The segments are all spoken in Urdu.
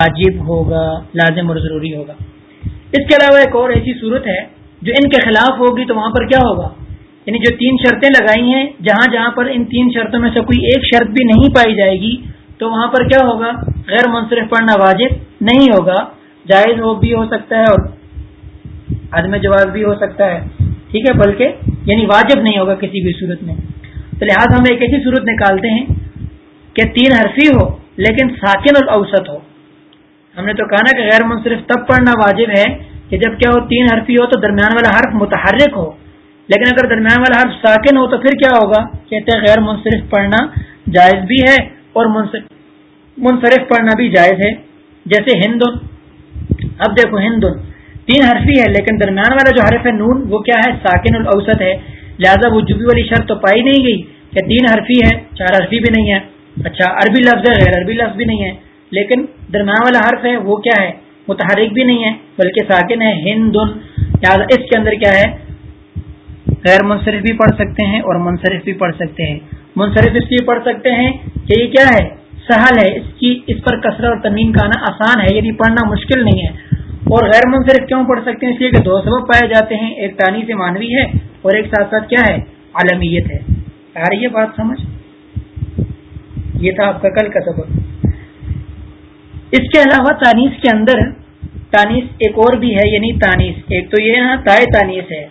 واجب ہوگا، لازم اور ضروری ہوگا۔ اس کے علاوہ ایک اور ایسی صورت ہے، جو ان کے خلاف ہوگی تو وہاں پر کیا ہوگا؟ یعنی جو تین شرطیں لگائی ہیں، جہاں جہاں پر ان تین شرطوں میں سے کوئی ایک شرط بھی نہیں پائی جائے گی، تو وہاں پر کیا ہوگا؟ غیر منصرف پڑھنا واجب نہیں ہوگا۔ جائز ہو بھی ہو سکتا ہے اور عدم جواز بھی ہو سکتا ہے۔ ٹھیک ہے، بلکہ یعنی واجب نہیں ہوگا کسی بھی صورت میں۔ تو لہٰذا ہم ایک ایسی صورت نکالتے ہیں کہ تین حرفی ہو، لیکن ساکن اور اوسط ہو۔ ہم نے تو کہا نا کہ غیر منصرف تب پڑھنا واجب ہے کہ جب کیا ہو، تین حرفی ہو تو درمیان والا حرف متحرک ہو۔ لیکن اگر درمیان والا حرف ساکن ہو تو پھر کیا ہوگا؟ کہتے ہیں غیر منصرف پڑھنا جائز بھی ہے اور منصرف پڑھنا بھی جائز ہے۔ جیسے ہندن اب دیکھو ہندن تین حرفی ہے لیکن درمیان والا جو حرف ہے نون، وہ کیا ہے؟ ساکن الاوسط ہے۔ لہٰذا وہ جبی والی شرط تو پائی نہیں گئی کہ تین حرفی ہے چار حرفی بھی نہیں ہے اچھا عربی لفظ ہے، غیر عربی لفظ بھی نہیں ہے۔ لیکن درمیان والا حرف ہے، وہ کیا ہے؟ متحرک بھی نہیں ہے، بلکہ ساکن ہے ہندن لہٰذا اس کے اندر کیا ہے؟ غیر منصرف بھی پڑھ سکتے ہیں اور منصرف بھی پڑھ سکتے ہیں۔ منصرف اس لیے پڑھ سکتے ہیں کہ یہ کیا ہے؟ سہل ہے۔ اس کی، اس پر کثرت اور تنوین کا آنا آسان ہے یعنی پڑھنا مشکل نہیں ہے۔ اور غیر منصرف کیوں پڑھ سکتے ہیں؟ اس لیے کہ دو سبب پائے جاتے ہیں، ایک تانی سے مانوی ہے اور ایک ساتھ ساتھ کیا ہے؟ عالمیت ہے۔ آ رہی ہے بات سمجھ؟ یہ تھا آپ کا کل کا سبب اس کے علاوہ تانیس کے اندر تانیس ایک اور بھی ہے یعنی تانیس ایک تو یہ تائے تانیس ہے۔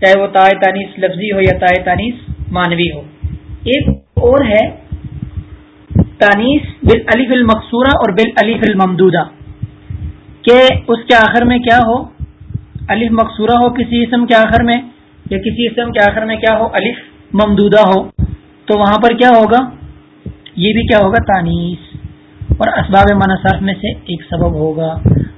چاہے وہ تائے تانیس لفظی ہو یا تائے تانیس مانوی ہو۔ ایک اور ہے تانیس بل علی فل مقصورہ اور بل علی فل ممدودہ کہ اس کے آخر میں کیا ہو؟ الف مقصورہ ہو کسی اسم کے آخر میں، یا کسی اسم کے آخر میں کیا ہو؟ الف ممدودہ ہو۔ تو وہاں پر کیا ہوگا؟ یہ بھی کیا ہوگا؟ تانیس اور اسباب منصرف میں سے ایک سبب ہوگا۔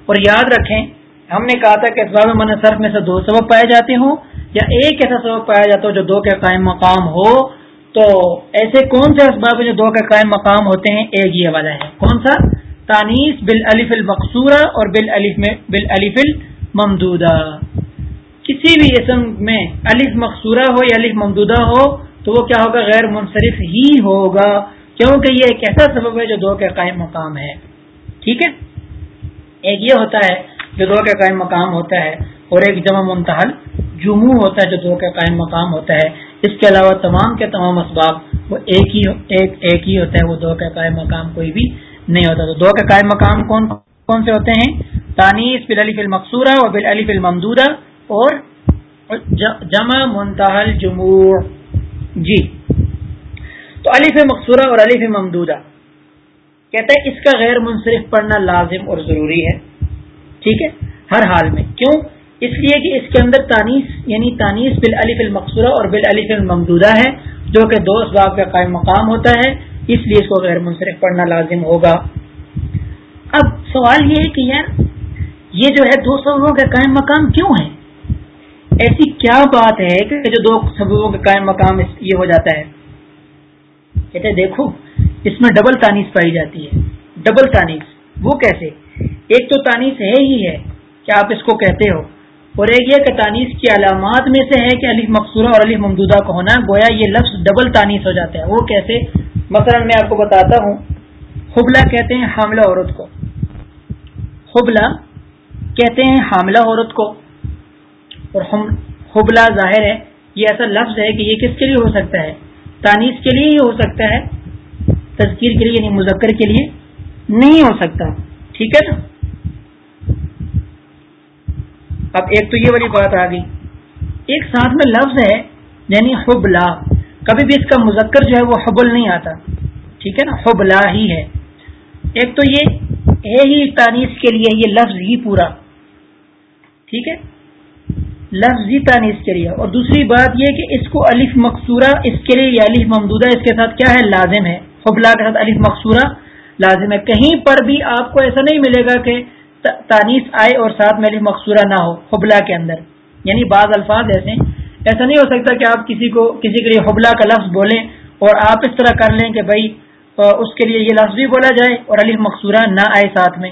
اور یاد رکھیں، ہم نے کہا تھا کہ اسباب منصرف میں سے دو سبب پائے جاتے ہوں، یا ایک ایسا سبب پایا جاتا ہو جو دو کے قائم مقام ہو۔ تو ایسے کون سے اسباب جو دو کے قائم مقام ہوتے ہیں؟ ایک یہ والا ہے۔ کون سا؟ تانیس بل الف المقصورہ اور بل الف بل الف الممدودہ۔ کسی بھی اسم میں الف مقصورہ ہو یا الف ممدودہ ہو، تو وہ کیا ہوگا؟ غیر منصرف ہی ہوگا۔ کیونکہ یہ ایک ایسا سبب ہے جو دو کے قائم مقام ہے۔ ٹھیک ہے؟ ایک یہ ہوتا ہے جو دو کے قائم مقام ہوتا ہے اور ایک جمع منتحل جموں ہوتا ہے جو دو کا قائم مقام ہوتا ہے۔ اس کے علاوہ تمام کے تمام اسباب وہ ایک ہی ایک ایک ہی ہوتا ہے، وہ دو کا قائم مقام کوئی بھی نہیں ہوتا۔ تو دو کا قائم مقام کون کون سے ہوتے ہیں؟ تانیس بل علی فل مقصورہ اور بل علی فل اور جمع منتحل جموع۔ جی۔ تو علی فل مقصورہ اور علی فل ممدودہ۔ کہتے ہیں اس کا غیر منصرف پڑھنا لازم اور ضروری ہے۔ ٹھیک ہے؟ ہر حال میں۔ کیوں؟ اس لیے کہ اس کے اندر تانیس یعنی تانیس بل المقصورہ اور بل علی الممدودہ ہے، جو کہ دو اسباب کا قائم مقام ہوتا ہے۔ اس لیے اس کو غیر منصرف پڑھنا لازم ہوگا۔ اب سوال یہ ہے کہ یار، یہ جو ہے دو سببوں کا قائم مقام کیوں ہے؟ ایسی کیا بات ہے کہ جو دو سببوں کا قائم مقام یہ ہو جاتا ہے؟ کہتے دیکھو، اس میں ڈبل تانیس پائی جاتی ہے. ڈبل تانیس وہ کیسے؟ ایک تو تانیس ہے ہی ہے کہ آپ اس کو کہتے ہو، اور ایک یہ کہ تانیس کی علامات میں سے ہے کہ علی مقصورہ اور علی ممدودہ کو ہونا، گویا یہ لفظ ڈبل تانیس ہو جاتا ہے. وہ کیسے؟ مثلا میں آپ کو بتاتا ہوں حبلہ کہتے ہیں حاملہ عورت کو. حبلہ کہتے ہیں حاملہ عورت کو. اور حبلہ ظاہر ہے، یہ ایسا لفظ ہے کہ یہ کس کے لیے ہو سکتا ہے؟ تانیس کے لیے ہی ہو سکتا ہے، تذکیر کے لیے یعنی مذکر کے لیے نہیں ہو سکتا۔ ٹھیک ہے نا؟ اب ایک تو یہ والی بات آ گئی۔ ایک ساتھ میں لفظ ہے یعنی حبلا۔ کبھی بھی اس کا مذکر جو ہے وہ حبل نہیں آتا۔ ٹھیک ہے نا؟ حبلا ہی ہے۔ ایک تو یہ ہے ہی تانیس کے لیے یہ لفظ ہی پورا۔ ٹھیک ہے؟ لفظ تانیس کے لیے۔ اور دوسری بات یہ کہ اس کو الف مقصورہ اس کے لیے یہ الف ممدودہ اس کے ساتھ کیا ہے؟ لازم ہے۔ حبلا کے ساتھ الف مقصورہ لازم ہے۔ کہیں پر بھی آپ کو ایسا نہیں ملے گا کہ تانیس آئے اور ساتھ میں مقصورہ نہ ہو حبلہ کے اندر۔ یعنی بعض الفاظ ایسے ایسا نہیں ہو سکتا کہ آپ کسی کو کسی کے لیے حبلہ کا لفظ بولیں اور آپ اس طرح کر لیں کہ بھائی اس کے لیے یہ لفظ بھی بولا جائے اور علی مقصورہ نہ آئے ساتھ میں۔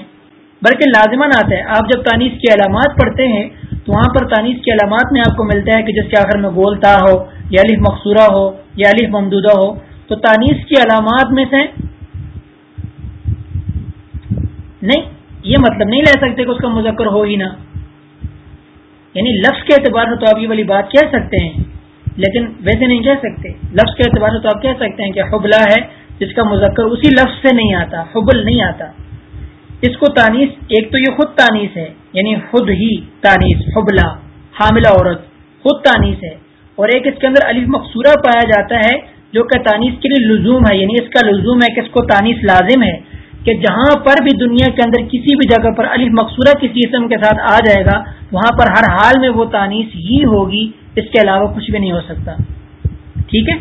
بلکہ لازمن آتا ہے۔ آپ جب تانیس کی علامات پڑھتے ہیں تو وہاں پر تانیس کی علامات میں آپ کو ملتا ہے کہ جس کے آخر میں بولتا ہو، یا علی مقصورہ ہو، یا علی ممدودہ ہو، تو تانیس کی علامات میں سے نہیں، یہ مطلب نہیں لے سکتے کہ اس کا مذکر ہو ہی نہ۔ یعنی لفظ کے اعتبار سے تو آپ یہ والی بات کہہ سکتے ہیں، لیکن ویسے نہیں کہہ سکتے۔ لفظ کے اعتبار سے تو آپ کہہ سکتے ہیں کہ حبلہ ہے، جس کا مذکر اسی لفظ سے نہیں آتا، حبل نہیں آتا۔ اس کو تانیس ایک تو یہ خود تانیس ہے یعنی خود ہی تانیس حبلہ، حاملہ عورت، خود تانیس ہے۔ اور ایک اس کے اندر علی مقصورہ پایا جاتا ہے، جو کہ تانیس کے لیے لزوم ہے یعنی اس کا لزوم ہے کہ اس کو تانیس لازم ہے کہ جہاں پر بھی دنیا کے اندر کسی بھی جگہ پر علی مقصورہ کسی اسم کے ساتھ آ جائے گا، وہاں پر ہر حال میں وہ تانیس ہی ہوگی، اس کے علاوہ کچھ بھی نہیں ہو سکتا۔ ٹھیک ہے؟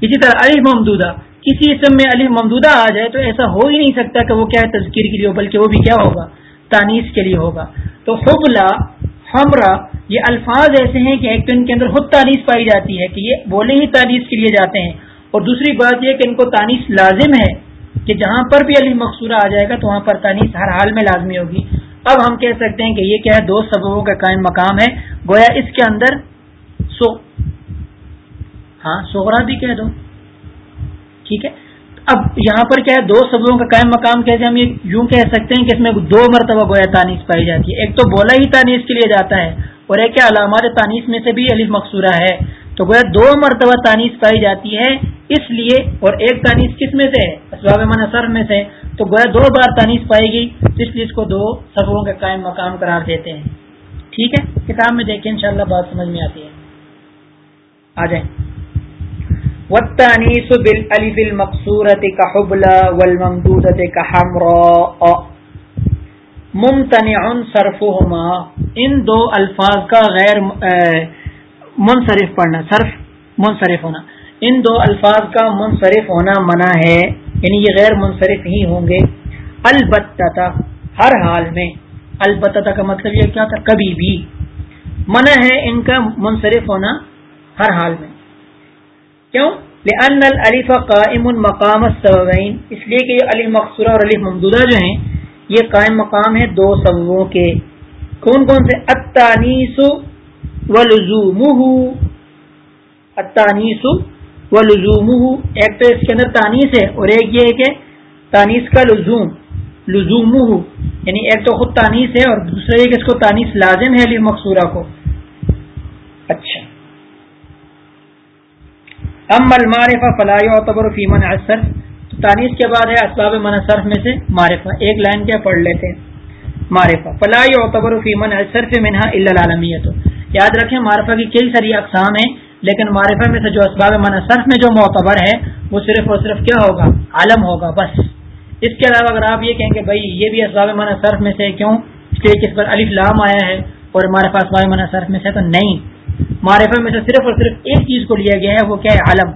اسی طرح علی ممدودہ کسی اسم میں علی ممدودہ آ جائے تو ایسا ہو ہی نہیں سکتا کہ وہ کیا ہے تذکیر کے لیے بلکہ وہ بھی کیا ہوگا؟ تانیس کے لیے ہوگا۔ تو حبلا ہمرا یہ الفاظ ایسے ہیں کہ ایک تو ان کے اندر خود تانیس پائی جاتی ہے کہ یہ بولے ہی تانیس کے لیے جاتے ہیں۔ اور دوسری بات یہ کہ ان کو تانیس لازم ہے کہ جہاں پر بھی علی مقصورہ آ جائے گا تو وہاں پر تانیس ہر حال میں لازمی ہوگی۔ اب ہم کہہ سکتے ہیں کہ یہ کیا ہے، دو سببوں کا قائم مقام ہے۔ گویا اس کے اندر سو ہاں سوہرا بھی کہہ دو۔ ٹھیک ہے؟ اب یہاں پر کیا ہے؟ دو سبوں کا قائم مقام کہتے جی؟ ہم یہ یوں کہہ سکتے ہیں کہ اس میں دو مرتبہ گویا تانیس پائی جاتی ہے۔ ایک تو بولا ہی تانیس کے لیے جاتا ہے اور ایک علامات تانیس میں سے بھی علی مقصورہ ہے۔ تو گویا دو مرتبہ تانیس پائی جاتی ہے اس لیے اور ایک تانیس کس میں سے ہے؟ اسباب منصر میں سے۔ تو گویا دو بار تانیس پائے گی اس لیے اس کو دو سبوں کے قائم مقام قرار دیتے ہیں۔ ٹھیک ہے؟ کتاب میں دیکھیں، انشاءاللہ بات سمجھ میں آتی ہے۔ آ جائیں۔ والتانيث بالالف المقصورة كحبلى والممدودة كحمراء. ممتنع صرفهما. ان دو الفاظ کا غیر منصرف پڑھنا، صرف منصرف ہونا. ان دو الفاظ کا منصرف ہونا منع ہے یعنی یہ غیر منصرف ہی ہوں گے. البتہ ہر حال میں. البتہ کا مطلب یہ کیا تھا؟ کبھی بھی. منع ہے ان کا منصرف ہونا ہر حال میں. کیوں؟ لأن الف قائم مقام السببین اس لیے کہ یہ علی مقصورہ اور علی ممدودہ جو ہیں، یہ قائم مقام ہے دو سببوں کے۔ کون کون سے؟ التانیس ولزومہ التانیس ولزومہ ایک تو اس کے اندر تانیس ہے اور ایک یہ ہے کہ تانیس کا لزوم لزومہ یعنی ایک تو خود تانیس ہے اور دوسرا یہ کہ اس کو تانیس لازم ہے علی مقصورہ کو۔ ام المعرفہ فلاح اعتبر فیمن اثر تانیس کے بعد ہے اسباب من صرف میں سے معرفہ. ایک لائن کیا پڑھ لیتے معرفہ. فلاح اعتبر فیمن صرف منہا العالمیت. یاد رکھیں معرفہ کی کئی ساری اقسام ہیں، لیکن معرفہ میں سے جو اسباب من صرف میں جو معتبر ہے، وہ صرف اور صرف کیا ہوگا؟ عالم ہوگا بس. اس کے علاوہ اگر آپ یہ کہیں کہ بھائی یہ بھی اسباب من صرف میں سے کیوں؟ کہ اس پر الف لام آیا ہے اور معرفہ اسباب من صرف میں سے تو نہیں. معرفہ میں سے صرف اور صرف ایک چیز کو لیا گیا ہے، وہ کیا ہے؟ عالم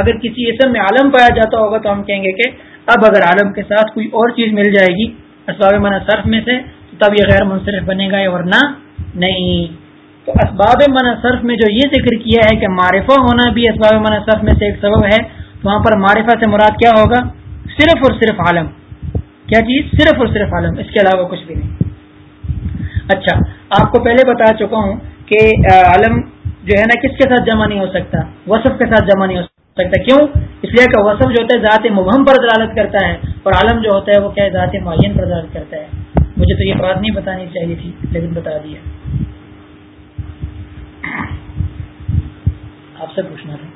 اگر کسی اسم میں عالم پایا جاتا ہوگا تو ہم کہیں گے کہ اب اگر عالم کے ساتھ کوئی اور چیز مل جائے گی، اسباب من صرف میں سے تب یہ غیر منصرف بنے گا ورنہ نہیں. تو اسباب من صرف میں جو یہ ذکر کیا ہے کہ معرفہ ہونا بھی اسباب من صرف میں سے ایک سبب ہے، تو وہاں پر معرفہ سے مراد کیا ہوگا؟ صرف اور صرف عالم کیا چیز؟ صرف اور صرف عالم اس کے علاوہ کچھ بھی نہیں. اچھا آپ کو پہلے بتا چکا ہوں کہ عالم جو ہے نا، کس کے ساتھ جمع نہیں ہو سکتا؟ وصف کے ساتھ جمع نہیں ہو سکتا۔ کیوں؟ اس لیے کہ وصف جو ہوتا ہے ذات مبہم پر دلالت کرتا ہے اور عالم جو ہوتا ہے وہ کیا ذات معین پر دلالت کرتا ہے۔ مجھے تو یہ بات نہیں بتانی چاہیے تھی، لیکن بتا دیا۔ آپ سے پوچھنا تھا۔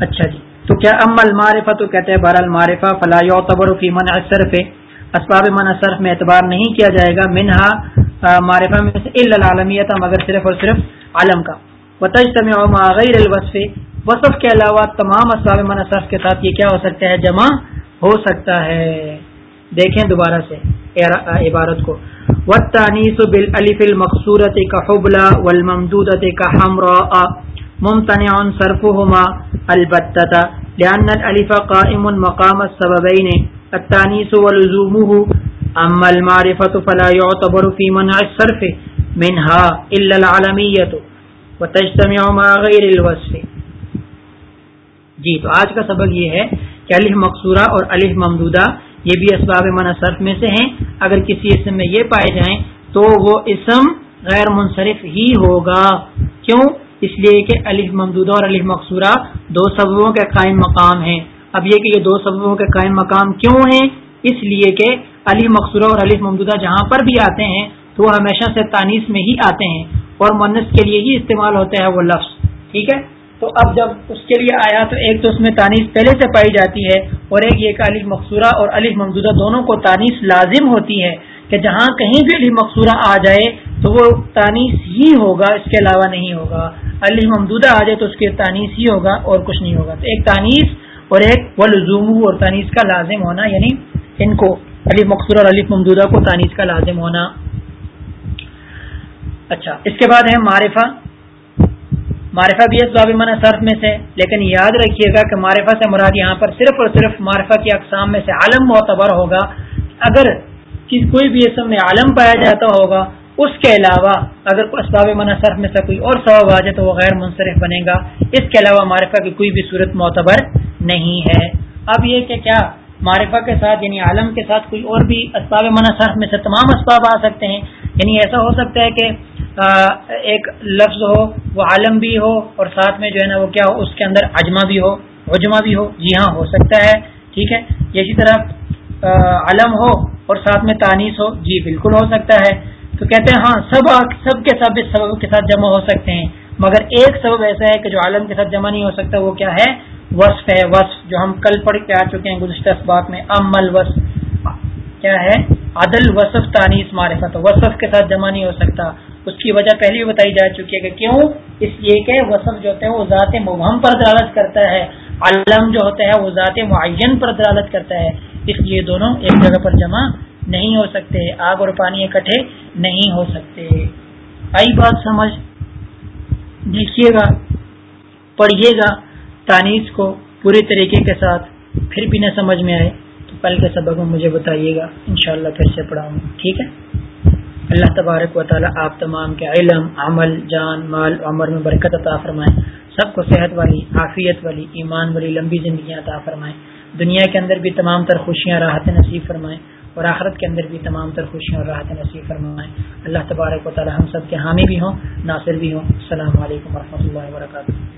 اچھا جی۔ تو کیا ام المعرفہ تو کہتے ہیں؟ بہر المعرفہ فلاح یعتبر فی من اثر پہ اسباب من اثر میں اعتبار نہیں کیا جائے گا۔ منہا معرفہ میں سے العالمیت، مگر صرف اور صرف عالم کا۔ وتجتمع مع غیر الوصف. وصف کے علاوہ تمام اسباب منصف کے ساتھ یہ کیا ہو سکتا ہے؟ جمع ہو سکتا ہے۔ دیکھیں دوبارہ سے عبارت کو۔ والتانیس بالالف المقصورۃ كحبلا والممدودۃ كحمراء ممتنع صرفهما البتة، لأن الالف قائم مقام السببين، التانيث ولزومه اما المعرفة فلا يعتبر في منع الصرف منها الا العالميه غیر الوصف. جی تو آج کا سبق یہ ہے کہ الح مقصورہ اور الح ممدودہ یہ بھی اسباب منصرف میں سے ہیں۔ اگر کسی اسم میں یہ پائے جائیں تو وہ اسم غیر منصرف ہی ہوگا۔ کیوں؟ اس لیے کہ الف ممدودہ اور الف مقصورہ دو سببوں کے قائم مقام ہیں۔ اب یہ کہ یہ دو سببوں کے قائم مقام کیوں ہیں؟ اس لیے کہ علی مقصورہ اور علی ممدودہ جہاں پر بھی آتے ہیں تو وہ ہمیشہ سے تانیس میں ہی آتے ہیں۔ اور منس کے لیے ہی استعمال ہوتا ہے وہ لفظ، ٹھیک ہے؟ تو اب جب اس کے لیے آیا تو ایک تو اس میں تانیس پہلے سے پائی جاتی ہے اور ایک یہ کہ علی مقصورہ اور علی ممدودہ دونوں کو تانیس لازم ہوتی ہے کہ جہاں کہیں بھی علی مقصورہ آ جائے تو وہ تانیس ہی ہوگا، اس کے علاوہ نہیں ہوگا۔ علی ممدودہ آ جائے تو اس کے تانیس ہی ہوگا اور کچھ نہیں ہوگا۔ تو ایک تانیس اور ایک و لزوم اور تانیس کا لازم ہونا یعنی ان کو علی مقصورہ اور علی ممدودہ کو تانیس کا لازم ہونا۔ اچھا اس کے بعد ہے معرفہ۔ معرفہ بھی اسباب من صرف میں سے، لیکن یاد رکھیے گا کہ معرفہ سے مراد یہاں پر صرف اور صرف معرفہ کی اقسام میں سے عالم معتبر ہوگا۔ اگر کوئی بھی اسم میں عالم پایا جاتا ہوگا، اس کے علاوہ اگر اسباب من صرف میں سے کوئی اور سبب آ جائے تو وہ غیر منصرف بنے گا۔ اس کے علاوہ معرفہ کی کوئی بھی صورت معتبر نہیں ہے۔ اب یہ کہ کیا معرفہ کے ساتھ یعنی عالم کے ساتھ کوئی اور بھی اسباب من صرف میں سے تمام اسباب آ سکتے ہیں؟ یعنی ایسا ہو سکتا ہے کہ ایک لفظ ہو، وہ عالم بھی ہو اور ساتھ میں جو ہے نا وہ کیا ہو، اس کے اندر اجما بھی ہو اجما بھی ہو جی ہاں ہو سکتا ہے، ٹھیک ہے؟ اسی طرح علم ہو اور ساتھ میں تانیس ہو جی بالکل ہو سکتا ہے۔ تو کہتے ہیں ہاں سب سب کے سب اس سبب کے ساتھ جمع ہو سکتے ہیں۔ مگر ایک سبب ایسا ہے کہ جو عالم کے ساتھ جمع نہیں ہو سکتا، وہ کیا ہے؟ وصف ہے، وصف جو ہم کل پڑھ کے آ چکے ہیں گزشتہ بات میں۔ امل وصف کیا ہے؟ عدل، وصف تانیس معرفت۔ وصف کے ساتھ جمع نہیں ہو سکتا۔ اس کی وجہ پہلے بھی بتائی جا چکی ہے کہ کیوں؟ اس لیے کہ وصف جو ہوتے ہیں وہ ذات مبہم پر دلالت کرتا ہے، علم جو ہوتا ہے وہ ذات معین پر دلالت کرتا ہے، اس لیے دونوں ایک جگہ پر جمع نہیں ہو سکتے، آگ اور پانی اکٹھے نہیں ہو سکتے۔ آئی بات سمجھ دیکھیے گا پڑھیے گا تانیس کو پوری طریقے کے ساتھ پھر بھی نہ سمجھ میں آئے تو کل کے سبق میں مجھے بتائیے گا، انشاءاللہ پھر سے پڑھاؤں گا۔ ٹھیک ہے؟ اللہ تبارک و تعالیٰ آپ تمام کے علم، عمل، جان، مال، عمر میں برکت عطا فرمائیں سب کو صحت والی، عافیت والی، ایمان والی، لمبی زندگیاں عطا فرمائیں دنیا کے اندر بھی تمام تر خوشیاں راحت نصیب فرمائیں اور آخرت کے اندر بھی تمام تر خوشیاں اور راحت نصیب فرمائیں اللہ تبارک و تعالیٰ ہم سب کے حامی بھی ہوں، ناصر بھی ہوں۔ السلام علیکم و اللہ وبرکاتہ۔